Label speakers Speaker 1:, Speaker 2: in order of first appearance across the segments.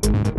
Speaker 1: Thank you.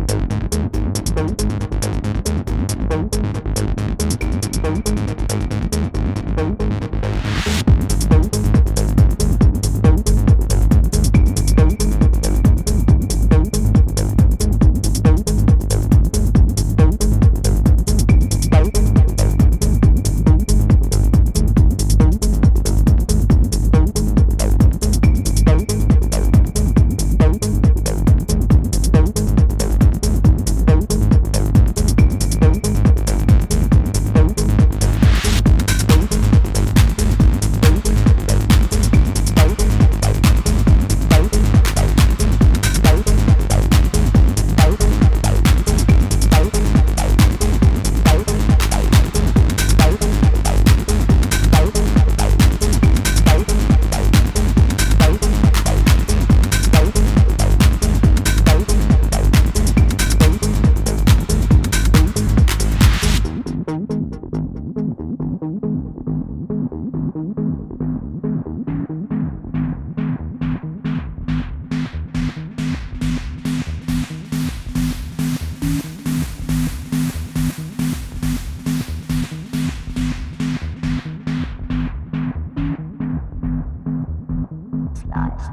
Speaker 1: Hypnotized.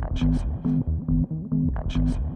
Speaker 1: Conscious. Conscious.